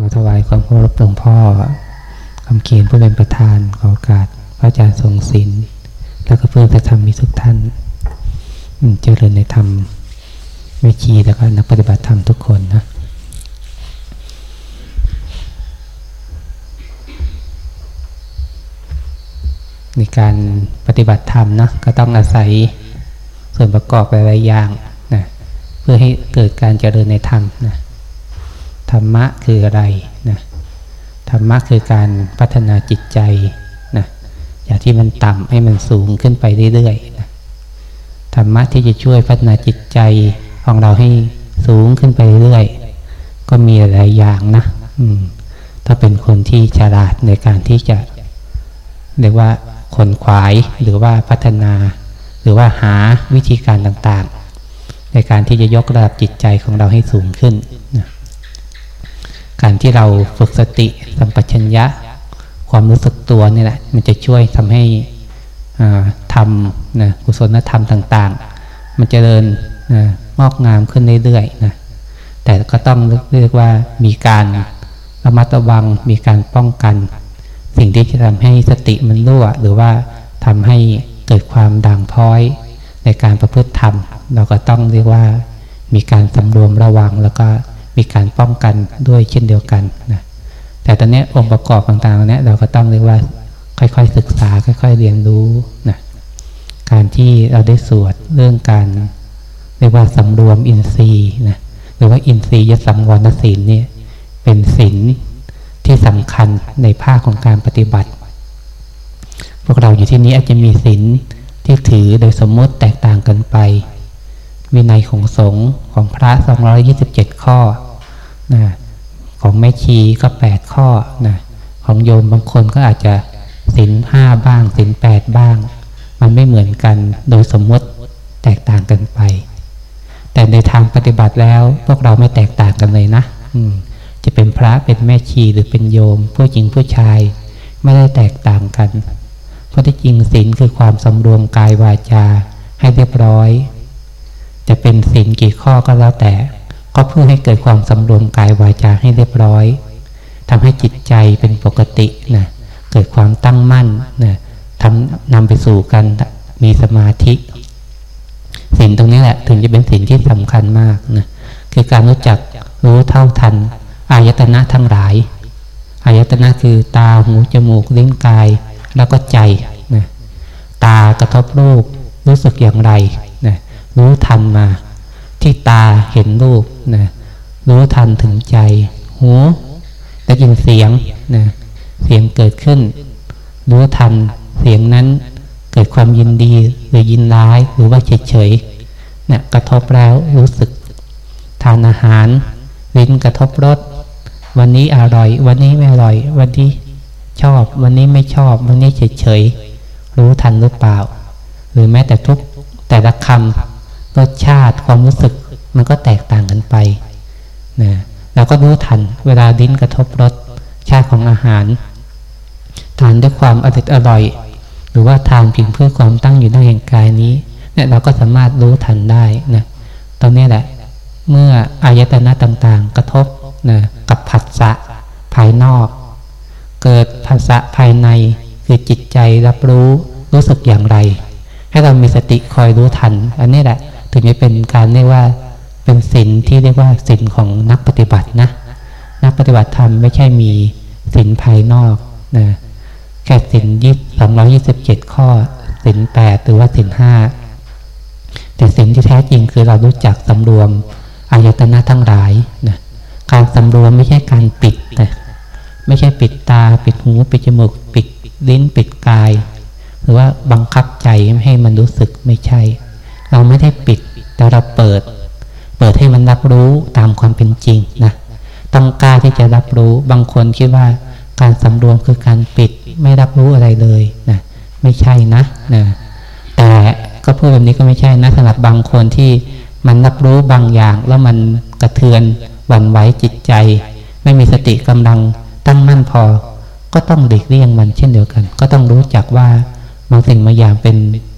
ขอถวายความเคารพหลวงพ่อคำเขียนผู้เป็นประธานขอโอกาสพระอาจารย์ทรงศิลป์แล้วก็เพื่อนจะทำมีทุกท่านเจริญในธรรมวิชีแล้วก็นักปฏิบัติธรรมทุกคนนะในการปฏิบัติธรรมนะก็ต้องอาศัยส่วนประกอบหลายๆอย่างนะเพื่อให้เกิดการเจริญในธรรมนะ ธรรมะคืออะไรนะธรรมะคือการพัฒนาจิตใจนะอย่างที่มันต่ำให้มันสูงขึ้นไปเรื่อยๆนะธรรมะที่จะช่วยพัฒนาจิตใจของเราให้สูงขึ้นไปเรื่อยก็มีหลายอย่างนะถ้าเป็นคนที่ฉลาดในการที่จะเรียกว่าขนขวายหรือว่าพัฒนา หรือว่าหาวิธีการต่างๆ ในการที่จะยกระดับจิตใจของเราให้สูงขึ้นนะ การที่เราฝึกสติสัมปชัญญะ ความรู้สึกตัวนี่แหละมันจะช่วยทำให้ทำนะกุศลธรรมต่าง ๆ มันจเจริญนะงอกงามขึ้นเรื่อยๆนะแต่ก็ต้องเรียกว่ามีการระมัดระวังมีการป้องกัน สิ่งที่จะทำให้สติมันรั่ว หรือว่าทำให้เกิดความด่างพ้อย ในการประพฤติธรรม เราก็ต้องเรียกว่ามีการสำรวมระวังแล้วก็ มีการป้องกันด้วยเช่นเดียวกันนะแต่ตอนนี้องค์ประกอบต่างๆเนี้เราก็ต้องเรียกว่าค่อยๆศึกษาค่อย ๆ เรียนรู้นะการที่เราได้สวดเรื่องการเรียกว่าสำรวมอินทรีย์นะหรือว่าอินทรีย์ยสังวรศีลเนี่ยเป็นศีลที่สำคัญในภาคของการปฏิบัติ พวกเราอยู่ที่นี้อาจจะมีศีลที่ถือโดยสมมติแตกต่างกันไป วินัยของสงฆ์ของพระ 227 ข้อ นะของแม่ชีก็แปดข้อนะของโยมบางคนก็อาจจะศีลห้าบ้างศีลแปดบ้าง มันไม่เหมือนกันโดยสมมติแตกต่างกันไป แต่ในทางปฏิบัติแล้วพวกเราไม่แตกต่างกันเลยนะจะเป็นพระเป็นแม่ชีหรือเป็นโยม ผู้หญิงผู้ชาย ไม่ได้แตกต่างกัน เพราะที่จริงศีลคือความสำรวมกายวาจาให้เรียบร้อย จะเป็นศีลกี่ข้อก็แล้วแต่ ก็เพื่อให้เกิดความสำรวมกายวาจาให้เรียบร้อยทำให้จิตใจเป็นปกตินะเกิดความตั้งมั่นนะทำนำไปสู่การมีสมาธิสิ่งตรงนี้แหละ ถึงจะเป็นสิ่งที่สำคัญมากนะคือการรู้จักรู้เท่าทัน อายตนะทั้งหลาย อายตนะคือตาหูจมูกลิ้นกาย แล้วก็ใจนะตากระทบรูปรู้สึกอย่างไรนะรู้ทันมา ที่ตาเห็นรูปนะรู้ทันถึงใจ หูได้ยินเสียงนะเสียงเกิดขึ้น รู้ทันเสียงนั้นเกิดความยินดีหรือยินร้ายหรือว่าเฉยเฉยนี่ยกระทบแล้วรู้สึก ทานอาหารลิ้นกระทบรสวันนี้อร่อย วันนี้ไม่อร่อย วันนี้ชอบ วันนี้ไม่ชอบ วันนี้เฉยเฉยรู้ทันหรือเปล่า หรือแม้แต่ทุกแต่ละคำ รสชาติความรู้สึกมันก็แตกต่างกันไปนะเราก็รู้ทันเวลาดิ้นกระทบรสชาติของอาหาร ทานด้วยความอร่อยอร่อย หรือว่าทานเพียงเพื่อความตั้งอยู่ในแห่งกายนี้เนี่ยเราก็สามารถรู้ทันได้นะตอนนี้แหละ เมื่ออายตนะต่างๆ กระทบนะกับผัสสะภายนอก เกิดผัสสะภายในคือจิตใจรับรู้รู้สึกอย่างไร ให้เรามีสติคอยรู้ทัน อันนี้แหละ ถึงจะเป็นการเรียกว่าเป็นศีลที่เรียกว่าศีลของนักปฏิบัตินะ นักปฏิบัติธรรมไม่ใช่มีศีลภายนอกนะแค่ศีลยี่สองร้อยี่สิบเจ็ดข้อศีลแปดหรือว่าศีลห้าแต่ศีลที่แท้จริงคือเรารู้จักสำรวมอายตนะทั้งหลายนะการสำรวมไม่ใช่การปิดนะไม่ใช่ปิดตา ปิดหู ปิดจมูก ปิดลิ้น ปิดกาย หรือว่าบังคับใจไม่ให้มันรู้สึกไม่ใช่ เราไม่ได้ปิด แต่เราเปิด เปิดให้มันรับรู้ตามความเป็นจริงนะต้องกล้าที่จะรับรู้บางคนคิดว่าการสำรวมคือการปิดไม่รับรู้อะไรเลยนะไม่ใช่นะนะแต่ก็พูดแบบนี้ก็ไม่ใช่นะสำหรับบางคนที่มันรับรู้บางอย่าง แล้วมันกระเทือนหวั่นไหวจิตใจ ไม่มีสติกำลังตั้งมั่นพอ ก็ต้องเด็กเลี่ยงมันเช่นเดียวกัน ก็ต้องรู้จักว่าบางสิ่งบางอย่างเป็น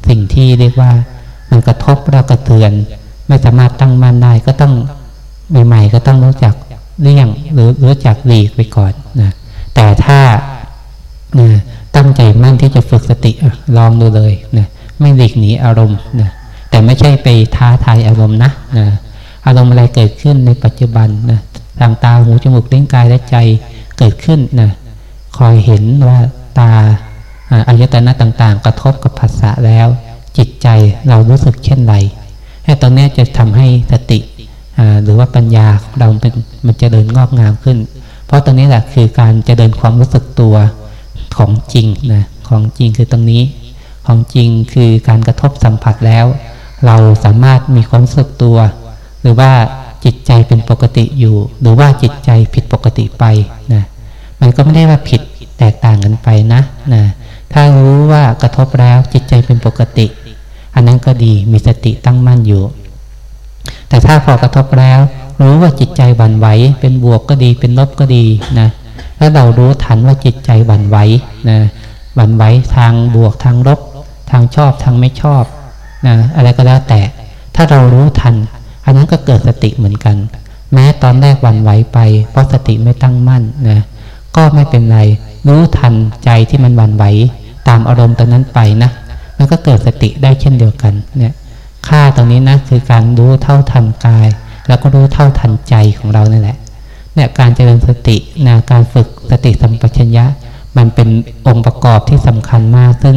สิ่งที่เรียกว่า มันกระทบแล้วกระเทือน ไม่สามารถตั้งมั่นได้ก็ต้องใหม่ๆก็ต้องรู้จักเลี่ยงหรือรู้จักหลีกไปก่อนนะแต่ถ้านะตั้งใจมั่นที่จะฝึกสติลองดูเลยนะไม่หลีกหนีอารมณ์นะแต่ไม่ใช่ไปท้าทายอารมณ์นะนะอารมณ์อะไรเกิดขึ้นในปัจจุบันนะทางตาหูจมูกลิ้นกายและใจเกิดขึ้นนะคอยเห็นว่าตาอายตนะต่างๆ กระทบกับภาษาแล้ว จิตใจเรารู้สึกเช่นไรให้ตอนนี้จะทำให้สติหรือว่าปัญญาของเราเป็นมันจะเดินงอกงามขึ้น เพราะตรงนี้แหละคือการจะเดินความรู้สึกตัวของจริงนะของจริงคือตรงนี้ ของจริงคือการกระทบสัมผัสแล้ว เราสามารถมีความรู้สึกตัว หรือว่าจิตใจเป็นปกติอยู่ หรือว่าจิตใจผิดปกติไปนะมันก็ไม่ได้ว่าผิดแตกต่างกันไปนะนะถ้ารู้ว่ากระทบแล้วจิตใจเป็นปกติ อันนั้นก็ดีมีสติตั้งมั่นอยู่ แต่ถ้าพอกระทบแล้ว รู้ว่าจิตใจบันไหวเป็นบวกก็ดีเป็นลบก็ดีนะถ้าเรารู้ทันว่าจิตใจบันไหวนะบันไหวทางบวกทางลบทางชอบทางไม่ชอบนะอะไรก็แล้วแต่ ถ้าเรารู้ทัน อันนั้นก็เกิดสติเหมือนกัน แม้ตอนแรกวันไหวไป เพราะสติไม่ตั้งมั่นนะก็ไม่เป็นไร รู้ทันใจที่มันวันไหว ตามอารมณ์ตอนนั้นไปนะ มันก็เกิดสติได้เช่นเดียวกันเนี่ยค่าตรงนี้นะคือการรู้เท่าทันกาย แล้วก็รู้เท่าทันใจของเรานั่นแหละเนี่ยการเจริญสตินะการฝึกสติสัมปชัญญะ มันเป็นองค์ประกอบที่สำคัญมาก ซึ่ง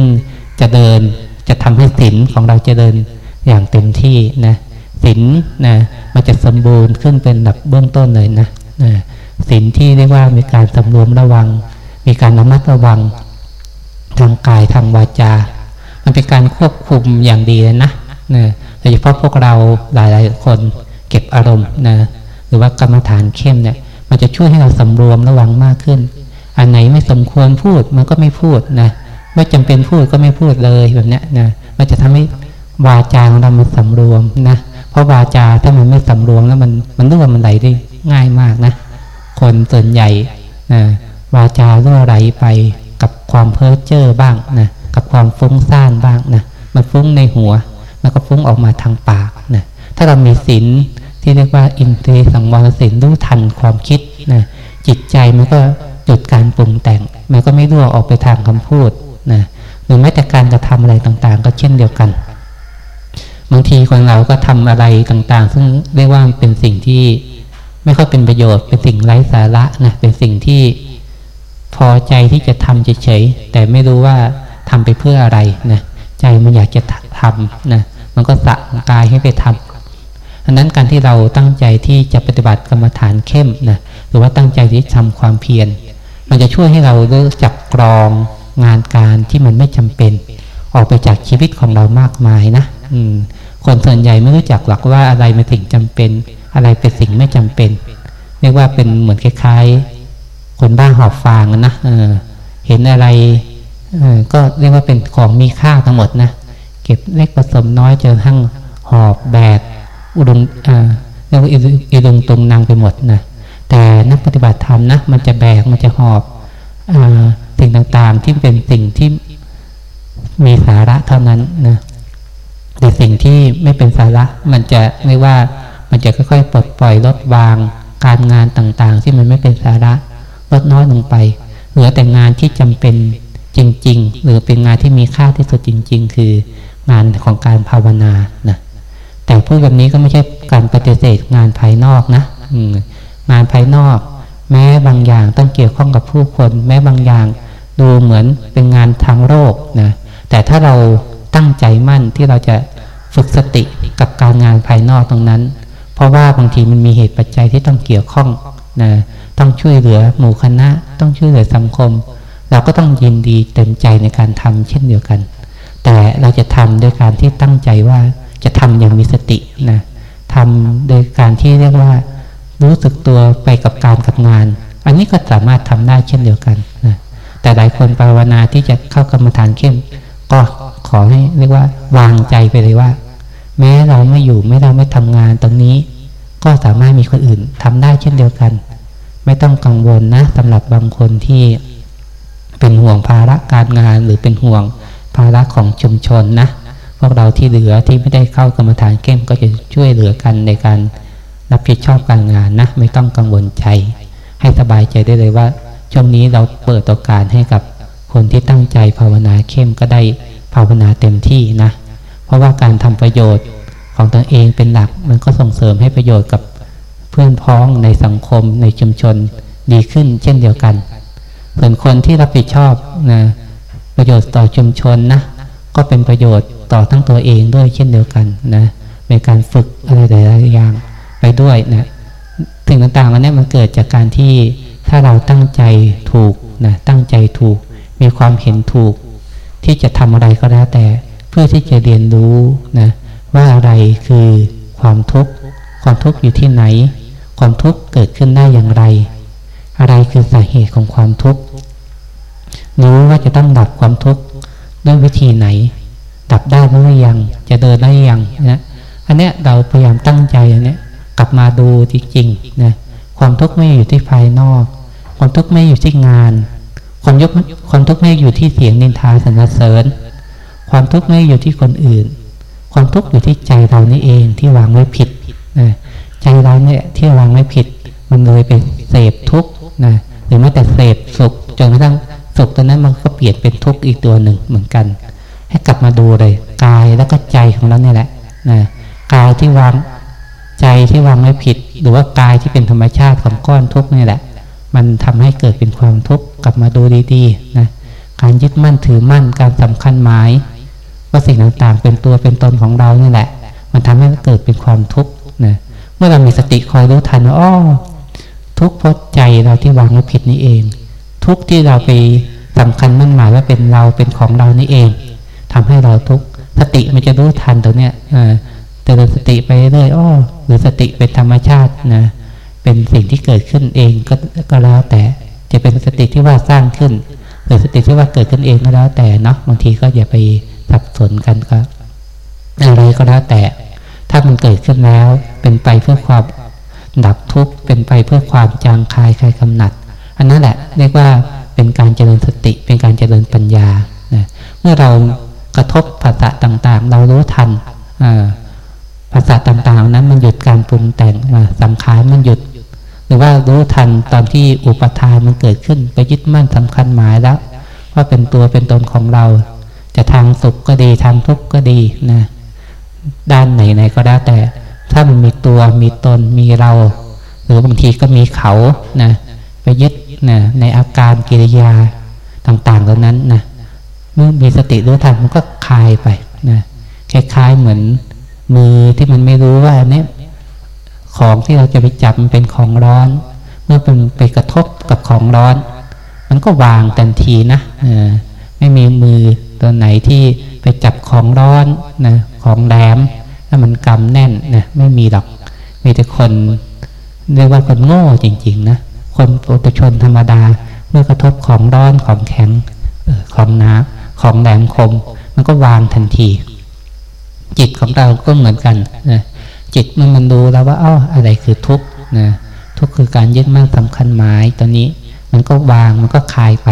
จะเดินจะทำให้ศีลของเราจะเดินอย่างเต็มที่นะศีลนะมันจะสมบูรณ์ขึ้นเป็นแบบเบื้องต้นเลยนะนะศีลที่เรียกว่ามีการสำรวมระวัง มีการระมัดระวังทางกายทางวาจา เป็นการควบคุมอย่างดีเลยนะนะโดยเฉพาะพวกเราหลายๆ คนเก็บอารมณ์นะหรือว่ากรรมฐานเข้มเนี่ยมันจะช่วยให้เราสำรวมระวังมากขึ้น อันไหนไม่สมควรพูดมันก็ไม่พูดนะไม่จำเป็นพูดก็ไม่พูดเลยแบบนี้นะมันจะทำให้วาจาของเรามันสำรวมนะเพราะวาจาถ้ามันไม่สำรวมแล้วมันมันรั่วมันไหลได้ง่ายมากนะคนส่วนใหญ่นะวาจารั่วไหลไปกับความเพ้อเจ้อบ้างนะ กับความฟุ้งซ่านบ้างนะมันฟุ้งในหัว มันก็ฟุ้งออกมาทางปากนะถ้าเรามีศีลที่เรียกว่าอินทรีย์สังวรศีลรู้ทันความคิดนะจิตใจมันก็หยุดการปรุงแต่ง มันก็ไม่รั่วออกไปทางคำพูดนะหรือแม้แต่การกระทำอะไรต่างๆ ก็เช่นเดียวกัน บางทีคนเราก็ทำอะไรต่างๆ ซึ่งเรียกว่าเป็นสิ่งที่ไม่ค่อยเป็นประโยชน์เป็นสิ่งไร้สาระนะเป็นสิ่งที่พอใจที่จะทำเฉยๆแต่ไม่รู้ว่า ทำไปเพื่ออะไรนะใจมันอยากจะทำนะมันก็สั่งกายให้ไปทำอันนั้นการที่เราตั้งใจที่จะปฏิบัติกรรมฐานเข้มนะหรือว่าตั้งใจที่ทำความเพียร มันจะช่วยให้เราเลิกจับกรองงานการที่มันไม่จำเป็น ออกไปจากชีวิตของเรามากมายนะอืมคนส่วนใหญ่ไม่รู้จักหลักว่าอะไรเป็นสิ่งจำเป็น อะไรเป็นสิ่งไม่จำเป็น เรียกว่าเป็นเหมือนคล้ายๆ คนบ้าหอบฟางนะเออเห็นอะไร ก็เรียกว่าเป็นของมีค่าทั้งหมดนะ เก็บเล็กผสมน้อยจนทั้งหอบแบกอุดมเรียกว่าอิดุงตรงนางไปหมดนะแต่นักปฏิบัติธรรมนะมันจะแบกมันจะหอบอสิ่งต่างๆที่เป็นสิ่งที่มีสาระเท่านั้นนะแต่สิ่งที่ไม่เป็นสาระมันจะไม่ว่ามันจะค่อยๆปลดปล่อยลดวางการงานต่างๆ ที่มันไม่เป็นสาระลดน้อยลงไป เหลือแต่งานที่จำเป็น จริง ๆ หรือเป็นงานที่มีค่าที่สุดจริง ๆ คืองานของการภาวนานะแต่พูดแบบนี้ก็ไม่ใช่การปฏิเสธงานภายนอกนะงานภายนอก แม้บางอย่างต้องเกี่ยวข้องกับผู้คน แม้บางอย่างดูเหมือนเป็นงานทางโลกนะแต่ถ้าเราตั้งใจมั่นที่เราจะฝึกสติกับการงานภายนอกตรงนั้น เพราะว่าบางทีมันมีเหตุปัจจัยที่ต้องเกี่ยวข้องนะต้องช่วยเหลือหมู่คณะ ต้องช่วยเหลือสังคม เราก็ต้องยินดีเต็มใจในการทำเช่นเดียวกัน แต่เราจะทำโดยการที่ตั้งใจว่าจะทำอย่างมีสตินะทำโดยการที่เรียกว่า รู้สึกตัวไปกับการกับงาน อันนี้ก็สามารถทำได้เช่นเดียวกันนะแต่หลายคนภาวนาที่จะเข้ากรรมฐานเข้ม ก็ขอให้เรียกว่าวางใจไปเลยว่า แม้เราไม่อยู่ไม่เราไม่ทำงานตรงนี้ ก็สามารถมีคนอื่นทำได้เช่นเดียวกัน ไม่ต้องกังวลนะสำหรับบางคนที่ เป็นห่วงภาระการงานหรือเป็นห่วงภาระของชุมชนนะ พวกเราที่เหลือที่ไม่ได้เข้ากรรมฐานเข้มก็จะช่วยเหลือกันในการรับผิดชอบการงานนะ ไม่ต้องกังวลใจ ให้สบายใจได้เลยว่า ช่วงนี้เราเปิดโอกาสให้กับคนที่ตั้งใจภาวนาเข้มก็ได้ภาวนาเต็มที่นะ เพราะว่าการทำประโยชน์ของตนเองเป็นหลักมันก็ส่งเสริมให้ประโยชน์กับเพื่อนพ้องในสังคมในชุมชนดีขึ้นเช่นเดียวกัน ส่วนคนที่รับผิดชอบนะประโยชน์ต่อชุมชนนะก็เป็นประโยชน์ต่อทั้งตัวเองด้วยเช่นเดียวกันนะเป็นการฝึกอะไรหลายอย่างไปด้วยนะสิ่งต่างๆอันนี้มันเกิดจากการที่ถ้าเราตั้งใจถูกนะตั้งใจถูก มีความเห็นถูก ที่จะทำอะไรก็แล้วแต่ เพื่อที่จะเรียนรู้นะว่าอะไรคือความทุกข์ความทุกข์อยู่ที่ไหน ความทุกข์เกิดขึ้นได้อย่างไร อะไรคือสาเหตุของความทุกข์รู้ว่าจะต้องดับความทุกข์ด้วยวิธีไหน ดับได้หรือยัง จะเดินได้ยังนะอันเนี้ยเราพยายามตั้งใจอันเนี้ยกลับมาดูจริงๆนะความทุกข์ไม่อยู่ที่ภายนอก ความทุกข์ไม่อยู่ที่งาน ความยุกความทุกข์ไม่อยู่ที่เสียงนินทาสรรเสริญ ความทุกข์ไม่อยู่ที่คนอื่น ความทุกข์อยู่ที่ใจเรานี่เองที่วางไว้ผิดนะใจเราเนี่ยที่วางไว้ผิด มันเลยเป็นเสพทุกข์ นะหรือแม้แต่เสพสุขจนกระทั่งสุขตัวนั้นมันก็เปลี่ยนเป็นทุกข์อีกตัวหนึ่งเหมือนกัน ให้กลับมาดูเลยกายแล้วก็ใจของเราเนี่ยแหละนะกายที่วางใจที่วางไม่ผิด หรือว่ากายที่เป็นธรรมชาติของก้อนทุกข์นี่แหละ มันทำให้เกิดเป็นความทุกข์กลับมาดูดีๆนะการยึดมั่นถือมั่นการสำคัญหมายว่าสิ่งต่างๆ เป็นตัวเป็นตนของเรานี่แหละ มันทำให้เกิดเป็นความทุกข์นะเมื่อเรามีสติคอยรู้ทันว่าอ้อ ทุกข์เพราะใจเราที่วางไว้ผิดนี่เอง ทุกข์ที่เราไปสำคัญมั่นหมายว่าเป็นเราเป็นของเรานี่เองทำให้เราทุกข์สติมันจะรู้ทันตรงเนี้ยเจริญสติไปเรื่อยอ้อหรือสติเป็นธรรมชาตินะเป็นสิ่งที่เกิดขึ้นเองก็ก็แล้วแต่จะเป็นสติที่ว่าสร้างขึ้นหรือสติที่ว่าเกิดขึ้นเองก็แล้วแต่เนาะบางทีก็อย่าไปสับสนกันก็อะไรก็แล้วแต่ ถ้ามันเกิดขึ้นแล้วเป็นไปเพื่อความ ดับทุกข์เป็นไปเพื่อความจางคลายคลายกำหนัด อันนั้นแหละเรียกว่าเป็นการเจริญสติ เป็นการเจริญปัญญาเมื่อเรากระทบภาษาต่างๆ เรารู้ทันภาษาต่างๆ นั้นมันหยุดการปรุงแต่งสังขารมันหยุด หรือว่ารู้ทันตอนที่อุปทานมันเกิดขึ้นไปยึดมั่นสำคัญหมายแล้ว ว่าเป็นตัวเป็นตนของเรา จะทางสุขก็ดีทางทุกข์ก็ดีนะด้านไหนๆก็ได้แต่ ถ้ามันมีตัวมีตนมีเรา หรือบางทีก็มีเขานะไปยึดนะในอาการกิริยาต่างๆเหล่านั้นนะเมื่อมีสติรู้ทันมันก็คลายไปนะคล้ายๆเหมือนมือที่มันไม่รู้ว่าเนี่ยของที่เราจะไปจับมันเป็นของร้อน เมื่อเป็นไปกระทบกับของร้อน มันก็วางทันทีนะไม่มีมือตัวไหนที่ไปจับของร้อนนะของแหลม แล้วมันกำแน่นนะไม่มีหรอกมีแต่คนเรียกว่าคนโง่จริง ๆ นะ คนปุถุชนธรรมดาเมื่อกระทบของร้อนของแข็งของหนาของแหลมคม มันก็วางทันที จิตของเราก็เหมือนกันนะจิตมันมันดูแล้วว่าอ้ออะไรคือทุกข์นะทุกข์คือการยึดมั่นสำคัญหมายตอนนี้ มันก็วางมันก็คลายไป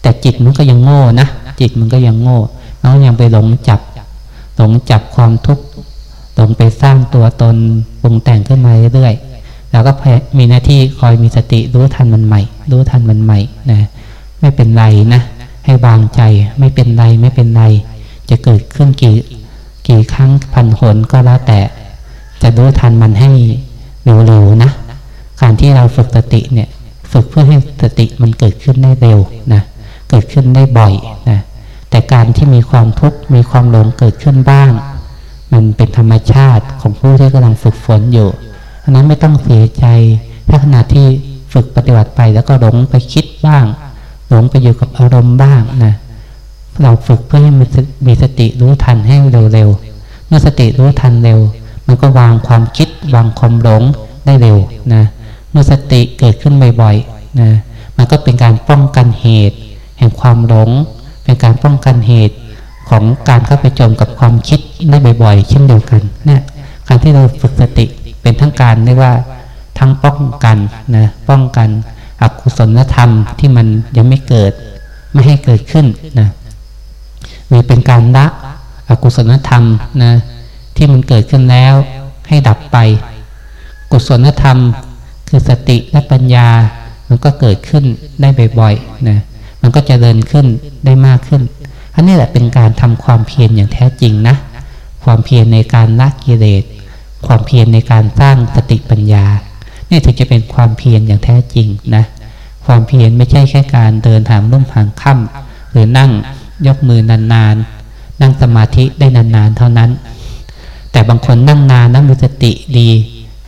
แต่จิตมันก็ยังโง่นะจิตมันก็ยังโง่แล้วยังไปหลงจับหลงจับความทุกข์ หลงไปสร้างตัวตนปรุงแต่งขึ้นมาเรื่อยๆแล้วก็มีหน้าที่คอยมีสติรู้ทันมันใหม่ รู้ทันมันใหม่นะไม่เป็นไรนะ ให้วางใจไม่เป็นไรไม่เป็นไร จะเกิดขึ้นกี่กี่ครั้งพันหนก็แล้วแต่ จะรู้ทันมันให้เร็วๆนะ การที่เราฝึกสติเนี่ย ฝึกเพื่อให้สติมันเกิดขึ้นได้เร็วนะเกิดขึ้นได้บ่อยนะแต่การที่มีความทุกข์มีความหลงเกิดขึ้นบ้าง มันเป็นธรรมชาติของผู้ที่กำลังฝึกฝนอยู่อันนั้นไม่ต้องเสียใจ ถ้าขณะที่ฝึกปฏิบัติไปแล้วก็หลงไปคิดบ้าง หลงไปอยู่กับอารมณ์บ้างนะเราฝึกเพื่อให้มีสติรู้ทันให้เร็วๆ เมื่อสติรู้ทันเร็ว มันก็วางความคิดวางความหลงได้เร็วนะ เมื่อสติเกิดขึ้นบ่อยๆนะ มันก็เป็นการป้องกันเหตุ แห่งความหลง เป็นการป้องกันเหตุ ของการเข้าไปจมกับความคิดได้บ่อยๆ เช่นเดียวกันนะการที่เราฝึกสติเป็นทั้งการเรียกว่าทั้งป้องกันนะป้องกันอกุศลธรรมที่มันยังไม่เกิดไม่ให้เกิดขึ้นนะมีเป็นการละอกุศลธรรมนะที่มันเกิดขึ้นแล้วให้ดับไป กุศลธรรมคือสติและปัญญา มันก็เกิดขึ้นได้บ่อยๆนะมันก็จะเดินขึ้นได้มากขึ้น อันนี้แหละเป็นการทำความเพียรอย่างแท้จริงนะ ความเพียรในการละกิเลส ความเพียรในการสร้างสติปัญญา เนี่ยถึงจะเป็นความเพียรอย่างแท้จริงนะ ความเพียรไม่ใช่แค่การเดินถามรุ่มผานค่ำหรือนั่งยกมือนานๆนั่งสมาธิได้นานๆ เท่านั้น แต่บางคนนั่งนานนั่งมีสติดี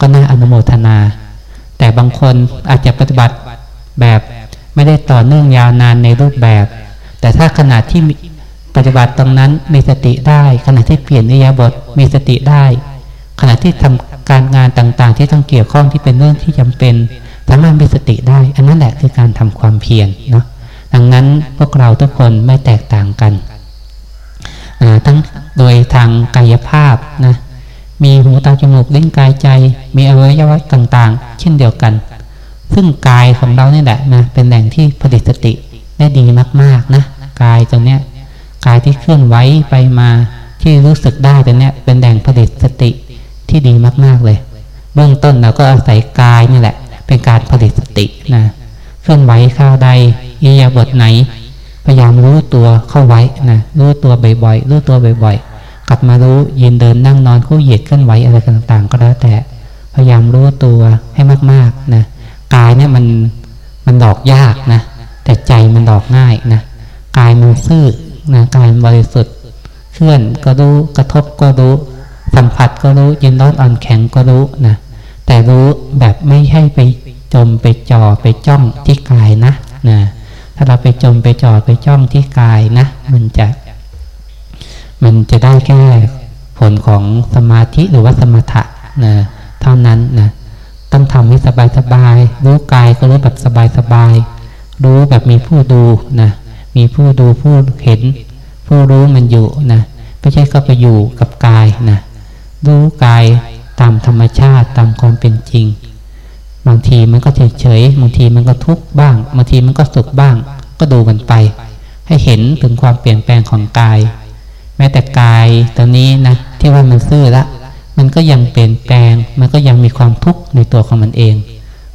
ก็น่าอนุโมทนา แต่บางคนอาจจะปฏิบัติแบบไม่ได้ต่อเนื่องยาวนานในรูปแบบ แต่ถ้าขณะที่ ปฏิบัติตรงนั้นมีสติได้ ขณะที่เปลี่ยนนิยาบทมีสติได้ ขณะที่ทำการงานต่างๆ ที่ต้องเกี่ยวข้องที่เป็นเรื่องที่จำเป็นสามารถมีสติได้ อันนั้นแหละคือการทำความเพียรเนาะดังนั้นพวกเราทุกคนไม่แตกต่างกันทั้งโดยทางกายภาพนะมีหูตาจมูกลิ้นกายใจ มีอวัยวะต่างๆ เช่นเดียวกัน ซึ่งกายของเราเนี่ยแหละนะเป็นแหล่งที่ผลิตสติได้ดีมากๆนะกายตรงเนี้ย กายที่เคลื่อนไหวไปมาที่รู้สึกได้ตรงเนี้ยเป็นแหล่งผลิตสติที่ดีมาก ๆเลย เบื้องต้นเราก็อาศัยกายนี่แหละ เป็นการผลิตสตินะเคลื่อนไหวข้าวใดอิยาบทไหน พยายามรู้ตัวเข้าไว้นะรู้ตัวบ่อยๆรู้ตัวบ่อย ๆ กลับมารู้ยืนเดินนั่งนอนคู่เหยียดเคลื่อนไหวอะไรต่างๆ ก็แล้วแต่ พยายามรู้ตัวให้มากๆนะกายเนี่ยมันมันดอกยากนะแต่ใจมันดอกง่ายนะกายมันซื่อ นะกายบริสุทธิ์ เคลื่อนก็รู้กระทบก็รู้สัมผัสก็รู้ยินร้อนอ่อนแข็งก็รู้นะแต่รู้แบบไม่ให้ไปจมไปจ่อไปจ้องที่กายนะนะถ้าเราไปจมไปจ่อไปจ้องที่กายนะ มันจะ มันจะได้แค่ผลของสมาธิหรือว่าสมถะนะเท่านั้นนะต้องทำให้สบายสบายรู้กายก็รู้แบบสบายสบายรู้แบบมีผู้ดูนะ มีผู้ดูผู้เห็น ผู้รู้มันอยู่นะไม่ใช่เข้าไปอยู่กับกายนะรู้กายตามธรรมชาติตามความเป็นจริง บางทีมันก็เฉยเฉยบางทีมันก็ทุกข์บ้าง บางทีมันก็สุขบ้าง ก็ดูมันไป ให้เห็นถึงความเปลี่ยนแปลงของกาย แม้แต่กายตอนนี้นะที่ว่ามันซื่อละ มันก็ยังเปลี่ยนแปลง มันก็ยังมีความทุกข์ในตัวของมันเอง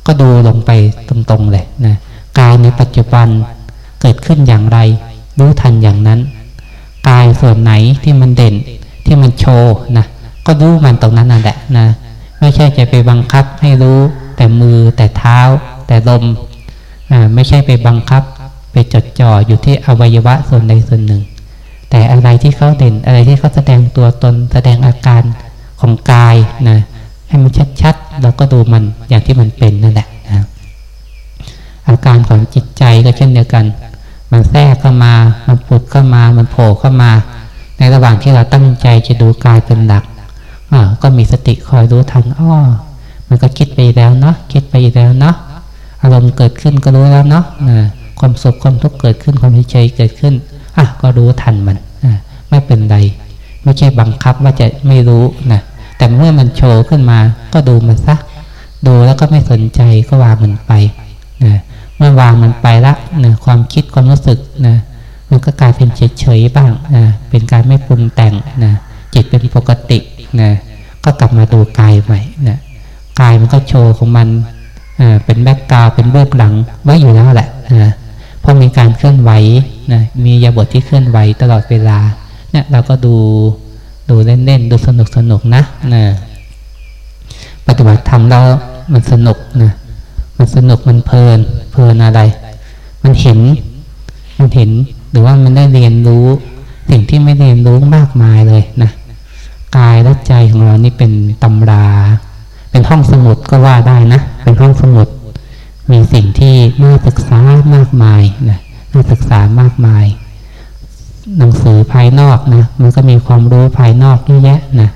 ก็ดูลงไปตรงๆเลยนะกายในปัจจุบัน เกิดขึ้นอย่างไร รู้ทันอย่างนั้น กายส่วนไหนที่มันเด่นที่มันโชว์นะก็รู้มันตรงนั้นนั่นแหละนะไม่ใช่จะไปบังคับให้รู้แต่มือแต่เท้า แต่ลมไม่ใช่ไปบังคับ ไปจดจ่ออยู่ที่อวัยวะส่วนใดส่วนหนึ่ง แต่อะไรที่เขาเด่นอะไรที่เขาแสดงตัวตนแสดงอาการของกายนะให้มันชัดๆเราก็ดูมันอย่างที่มันเป็นนั่นแหละนะอาการของจิตใจก็เช่นเดียวกัน มันแทรกเข้ามา มันปุดเข้ามา มันโผล่เข้ามา ในระหว่างที่เราตั้งใจจะดูกายเป็นหลักก็มีสติคอยรู้ทันอ้อมันก็คิดไปแล้วเนาะคิดไปแล้วเนาะอารมณ์เกิดขึ้นก็รู้แล้วเนาะความสุขความทุกข์เกิดขึ้นความเฉยเกิดขึ้นอะก็รู้ทันมันไม่เป็นไร ไม่ใช่บังคับว่าจะไม่รู้นะแต่เมื่อมันโชว์ขึ้นมา ก็ดูมันซะดูแล้วก็ไม่สนใจก็วางมันไปนะ เมื่อวางมันไปละนะความคิดความรู้สึกนะมันก็กลายเป็นเฉยๆบ้างนะเป็นการไม่ปรุงแต่งนะจิตเป็นปกตินะก็กลับมาดูกายใหม่นะกายมันก็โชว์ของมันเป็นแบ็กกราวเป็นเบื้องหลังไว้อยู่แล้วแหละเพราะมีการเคลื่อนไหวนะมียาบทที่เคลื่อนไหวตลอดเวลาเนี่ยเราก็ดูดูเล่นๆ ดูสนุกสนุกนะนะปฏิบัติธรรมแล้วมันสนุกนะ มันสนุกมันเพลิน เพลินอะไร มันเห็น มันเห็น หรือว่ามันได้เรียนรู้ สิ่งที่ไม่เรียนรู้มากมายเลยนะกายและใจของเรานี่เป็นตำรา เป็นห้องสมุดก็ว่าได้นะ เป็นห้องสมุด มีสิ่งที่น่าศึกษามากมายนะน่าศึกษามากมาย หนังสือภายนอกนะมันก็มีความรู้ภายนอกเยอะแยะนะ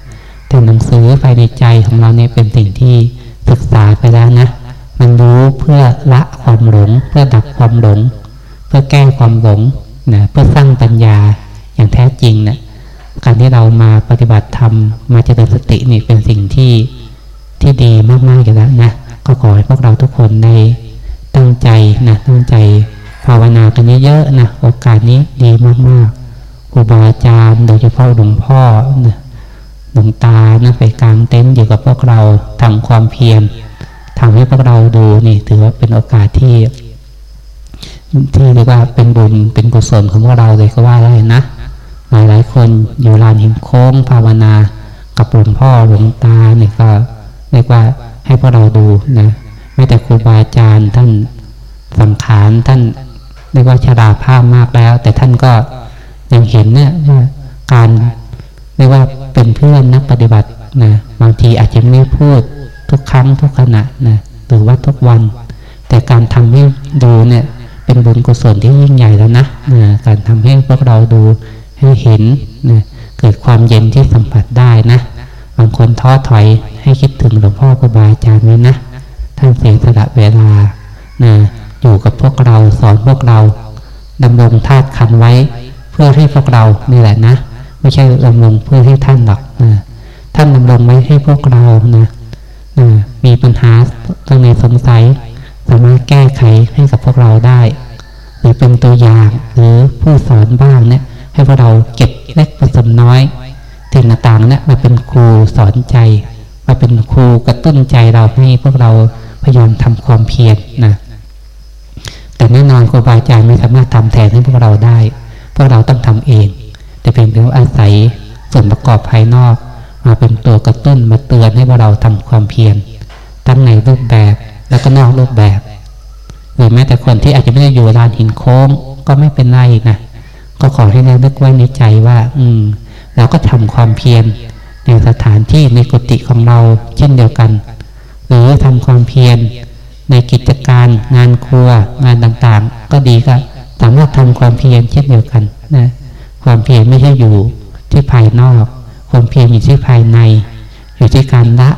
แต่หนังสือภายในใจของเราเนี่ยเป็นสิ่งที่ศึกษาไปแล้วนะ มันรู้เพื่อละความหลง เพื่อดับความหลง เพื่อแก้ความหลงนะเพื่อสร้างปัญญาอย่างแท้จริงนะการที่เรามาปฏิบัติธรรมมาเจริญสตินี่เป็นสิ่งที่ที่ดีมากๆอยู่แล้วนะก็ขอให้พวกเราทุกคนในตั้งใจนะตั้งใจภาวนากันเยอะๆนะโอกาสนี้ดีมากๆครูบาอาจารย์โดยเฉพาะหลวงพ่อนะลวงตานะไปกลางเต็นท์อยู่กับพวกเราทำความเพียร ทำให้พวกเราดูนี่ถือว่าเป็นโอกาสที่ ที่เรียกว่าเป็นบุญเป็นกุศลของพวกเราเลยก็ว่าได้นะหลายหลายคนอยู่ลานหินโค้งภาวนา กับหลวงพ่อหลวงตาเนี่ยก็เรียกว่าให้พวกเราดูนะไม่แต่ครูบาอาจารย์ท่านสังขารท่านเรียกว่าชราภาพมากแล้ว แต่ท่านก็ยังเห็นเนี่ยว่าการเรียกว่าเป็นเพื่อนนักปฏิบัตินะบางทีอาจจะไม่พูด ทุกครั้งทุกขณะนะหรือว่าทุกวัน แต่การทำให้ดูเนี่ยเป็นบุญกุศลที่ยิ่งใหญ่แล้วนะนะการทำให้พวกเราดูให้เห็นนะเกิดความเย็นที่สัมผัสได้นะบางคนท้อถอยให้คิดถึงหลวงพ่อครูบาอาจารย์ไว้นะท่านเสียสละเวลานะอยู่กับพวกเราสอนพวกเราดำรงธาตุขันไว้ เพื่อให้พวกเรานี่แหละนะ ไม่ใช่ดำรงเพื่อให้ท่านหรอกนะท่านดำรงไว้ให้พวกเรานะนะ มีปัญหาตรงไหนสงสัย สามารถแก้ไขให้กับพวกเราได้ หรือเป็นตัวอย่างหรือผู้สอนบ้างเนี่ยให้พวกเราเก็บเล็กผสมน้อยสิ่งต่างๆเนี่ยมาเป็นครูสอนใจ มาเป็นครูกระตุ้นใจเราให้พวกเราพยายามทำความเพียรนะแต่แน่นอนครูบาอาจารย์ไม่สามารถทำแทนให้พวกเราได้ พวกเราต้องทำเอง แต่เพียงแต่อาศัยส่วนประกอบภายนอก มาเป็นตัวกระตุ้นมาเตือนให้พวกเราทำความเพียรทั้งในรูปแบบแล้วก็นอกรูปแบบ หรือแม้แต่คนที่อาจจะไม่ได้อยู่ลานหินโค้งก็ไม่เป็นไรนะก็ขอให้เราเลึกไว้ในใจว่า อืมเราก็ทำความเพียรในสถานที่ในกุฏิของเราเช่นเดียวกัน หรือทำความเพียรในกิจการงานครัวงานต่างๆ ก็ดีก็สามารถทำความเพียรเช่นเดียวกันนะความเพียรไม่ใช่อยู่ที่ภายนอก ความเพียรอยู่ที่ภายใน อยู่ที่การละ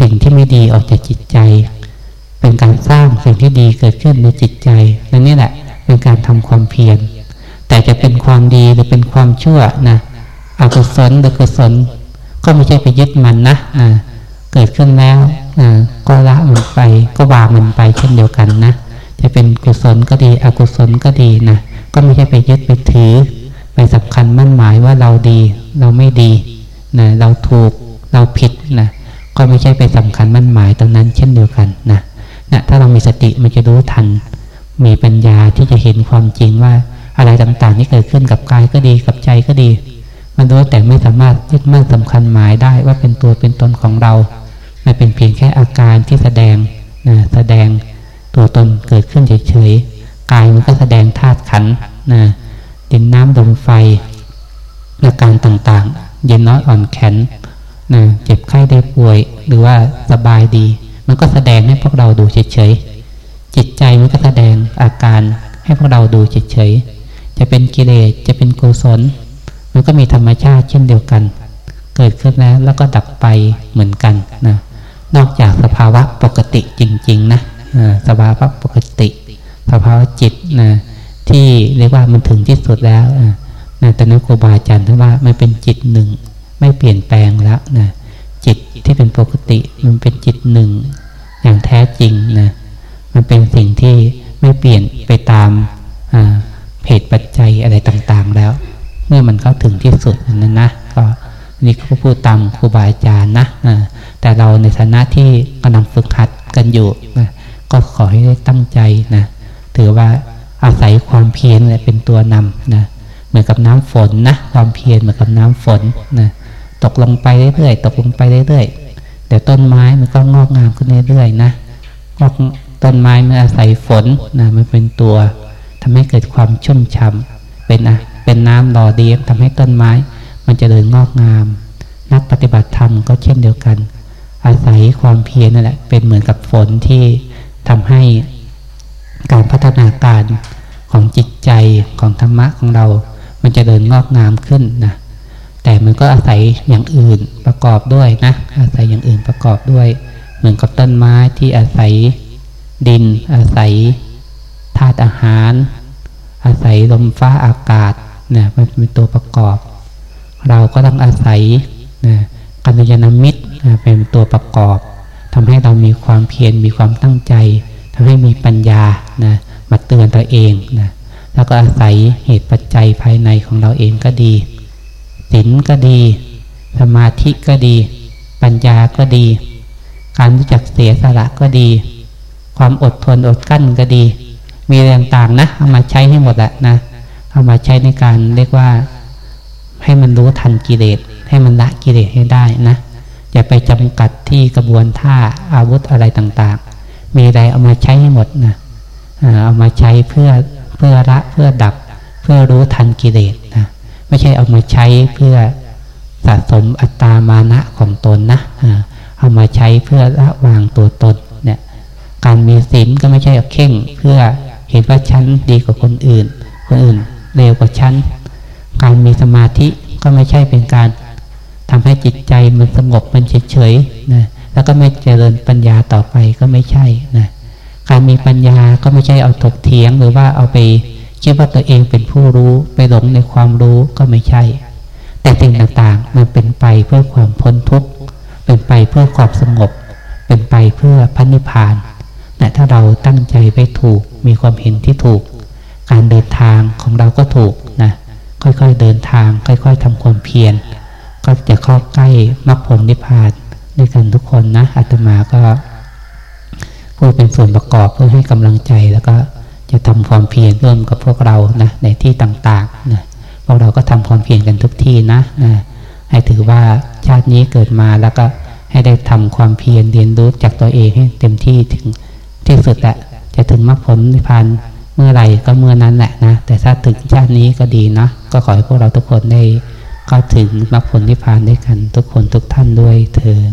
สิ่งที่ไม่ดีออกจากจิตใจ เป็นการสร้างสิ่งที่ดีเกิดขึ้นในจิตใจนั่นนี่แหละเป็นการทำความเพียรแต่จะเป็นความดีหรือเป็นความชั่วนะอกุศลหรือกุศลก็ไม่ใช่ไปยึดมันนะนะเกิดขึ้นแล้วนะก็ละมันไปก็วางมันไปเช่นเดียวกันนะจะเป็นกุศลก็ดี อกุศลก็ดีนะก็ไม่ใช่ไปยึดไปถือ ไปสำคัญมั่นหมายว่าเราดี เราไม่ดี นะเราถูกเราผิดนะก็ไม่ใช่ไปสำคัญมั่นหมายตรงนั้นเช่นเดียวกันนะนะถ้าเรามีสติมันจะรู้ทัน มีปัญญาที่จะเห็นความจริงว่าอะไรต่างๆที่เกิดขึ้นกับกายก็ดีกับใจก็ดี มันรู้แต่ไม่สามารถยึดมั่นสำคัญหมายได้ว่าเป็นตัวเป็นตนของเรามันเป็นเพียงแค่อาการที่แสดงนะแสดงตัวตนเกิดขึ้นเฉยๆกายมันก็แสดงธาตุขันนะดินน้ำลมไฟอาการต่างๆ เย็นน้อยอ่อนแข็งนะเจ็บไข้ได้ป่วย หรือว่าสบายดี มันก็แสดงให้พวกเราดูเฉยๆจิตใจมันก็แสดงอาการให้พวกเราดูเฉยๆจะเป็นกิเลสจะเป็นกุศล มันก็มีธรรมชาติเช่นเดียวกัน เกิดขึ้นแล้วแล้วก็ดับไปเหมือนกันนะนอกจากสภาวะปกติจริงๆนะสภาวะปกติ สภาวะจิตนะที่เรียกว่ามันถึงที่สุดแล้ว นะแต่นักครูบาอาจารย์ท่านว่ามันเป็นจิตหนึ่ง ไม่เปลี่ยนแปลงแล้วนะจิตที่เป็นปกติมันเป็นจิตหนึ่ง อย่างแท้จริงนะมันเป็นสิ่งที่ไม่เปลี่ยนไปตามเหตุปัจจัยอะไรต่างๆแล้ว เมื่อมันเข้าถึงที่สุดนั้นนะก็นี่เขาพูดตามครูบาอาจารย์นะแต่เราในฐานะที่กำลังฝึกหัดกันอยู่นะก็ขอให้ได้ตั้งใจนะถือว่าอาศัยความเพียรเป็นตัวนำนะ เหมือนกับน้ำฝนนะ ความเพียรเหมือนกับน้ำฝนนะตกลงไปเรื่อยๆตกลงไปเรื่อยๆเดี๋ยวต้นไม้มันก็งอกงามขึ้นเรื่อยๆนะงอกต้นไม้มันอาศัยฝนนะมันเป็นตัวทำให้เกิดความชุ่มฉ่าเป็นอะเป็นน้ำหล่อเลี้ยงทำให้ต้นไม้ มันจะเจริญงอกงาม นักปฏิบัติธรรมก็เช่นเดียวกัน อาศัยความเพียรนั่นแหละเป็นเหมือนกับฝนที่ทำให้การพัฒนาการของจิตใจของธรรมะของเรา มันจะเดินงอกงามขึ้นนะแต่มันก็อาศัยอย่างอื่นประกอบด้วยนะ อาศัยอย่างอื่นประกอบด้วย เหมือนกับต้นไม้ที่อาศัยดิน อาศัยธาตุอาหาร อาศัยลมฟ้าอากาศนะมันเป็นตัวประกอบ เราก็ต้องอาศัยนะกัลยาณมิตรนะเป็นตัวประกอบทำให้เรามีความเพียรมีความตั้งใจทำให้มีปัญญานะมาเตือนตัวเองนะ แล้วก็อาศัยเหตุปัจจัยภายในของเราเองก็ดีศีลก็ดี สมาธิก็ดี ปัญญาก็ดี การรู้จักเสียสละก็ดี ความอดทนอดกั้นก็ดี มีอะไรต่างนะเอามาใช้ให้หมดแหละนะเอามาใช้ในการเรียกว่าให้มันรู้ทันกิเลสให้มันละกิเลสให้ได้นะอย่าไปจำกัดที่กระบวนท่าอาวุธอะไรต่างๆ มีอะไรเอามาใช้ให้หมดนะเอามาใช้เพื่อ เพื่อละเพื่อดับ เพื่อรู้ทันกิเลสนะไม่ใช่เอามาใช้เพื่อสะสมอัตตามานะของตนนะเอามาใช้เพื่อละวางตัวตนเนี่ย การมีศีลก็ไม่ใช่เข่ง เพื่อเห็นว่าฉันดีกว่าคนอื่น คนอื่นเร็วกว่าฉันการมีสมาธิก็ไม่ใช่เป็นการทำให้จิตใจมันสงบมันเฉยๆนะแล้วก็ไม่เจริญปัญญาต่อไปก็ไม่ใช่นะ การมีปัญญาก็ไม่ใช่เอาถกเถียงหรือว่าเอาไปคิดว่าตัวเองเป็นผู้รู้ไปหลงในความรู้ก็ไม่ใช่ แต่สิ่งต่างๆ มันเป็นไปเพื่อความพ้นทุกข์เป็นไปเพื่อความสงบ เป็นไปเพื่อพันิพานแต่ถ้าเราตั้งใจไปถูกมีความเห็นที่ถูก การเดินทางของเราก็ถูกนะค่อยๆเดินทาง ค่อย ๆทำความเพียรก็จะเข้าใกล้มรรคผลนิพพานด้วยกันทุกคนนะอาตมาก็ พูดเป็นส่วนประกอบเพื่อให้กำลังใจแล้วก็จะทำความเพียรร่วมกับพวกเรานะในที่ต่างๆนะพวกเราก็ทำความเพียรกันทุกที่นะนะให้ถือว่าชาตินี้เกิดมาแล้วก็ให้ได้ทำความเพียรเรียนรู้จากตัวเองให้เต็มที่ถึงที่สุดแหละจะถึงมรรคผลนิพพานเมื่อไหร่ก็เมื่อนั้นแหละนะแต่ถ้าถึงชาตินี้ก็ดีนะก็ขอให้พวกเราทุกคนได้เข้าถึงมรรคผลนิพพานด้วยกันทุกคนทุกท่านด้วยเถิด